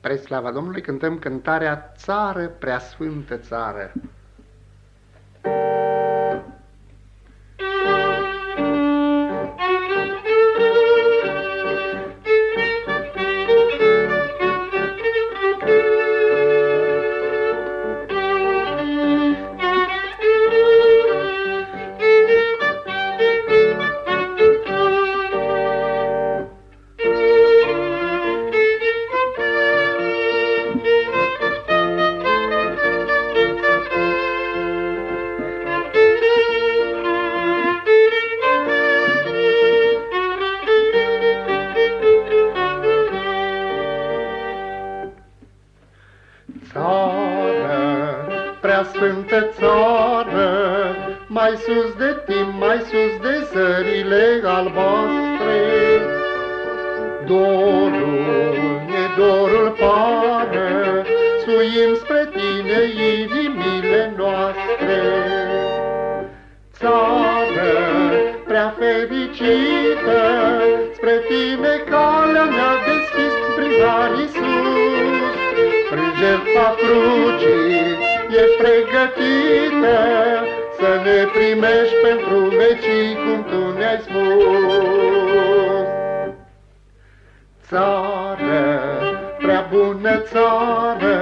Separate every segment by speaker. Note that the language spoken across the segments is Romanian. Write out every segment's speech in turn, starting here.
Speaker 1: Spre slava Domnului cântăm cântarea Țară, preasfântă țară.
Speaker 2: Țară, prea sfântă țară, mai sus de timp, mai sus de zările albastre. Dorul, nedorul pare, suim spre tine inimile noastre. Țară, prea fericită, spre tine calea ne-a deschis prin Iisus jertfa crucii, ești pregătită să ne primești pentru vecii cum tu ne-ai spus. Țară, prea bună țară,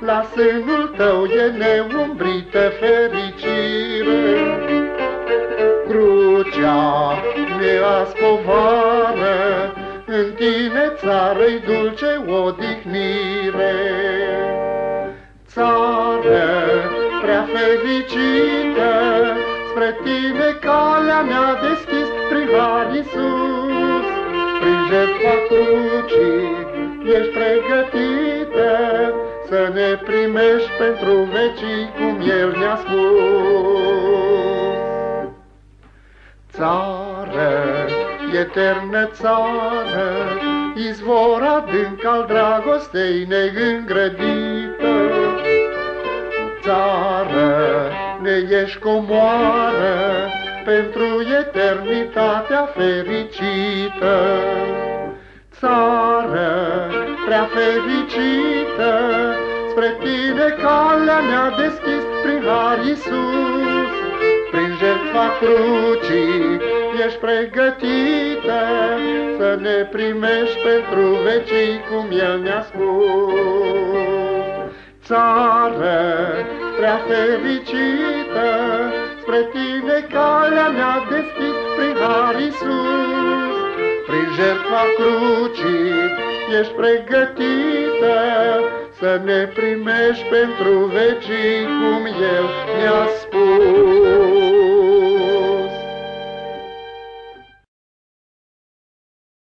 Speaker 2: la sânul tău e neumbrită fericire. Crucea ne ascovară, în tine țară-i dulce odihnire. Țară prea fericită, spre tine calea mi-a deschis prin har Iisus. Prin jertfa crucii ești pregătită să ne primești pentru vecii cum El ne-a spus. Țară eternă țară, izvor adânc al dragostei neîngrădită. Țară, ne ești comoară, pentru eternitatea fericită. Țară, prea fericită, spre tine calea ne-a deschis prin har Iisus, prin jertfa crucii, ești pregătită să ne primești pentru vecii cum El ne-a spus. Țară prea fericită, spre tine calea ne-a deschis prin Har Iisus. Prin jertfa crucii ești pregătită să ne primești pentru vecii cum El ne-a spus.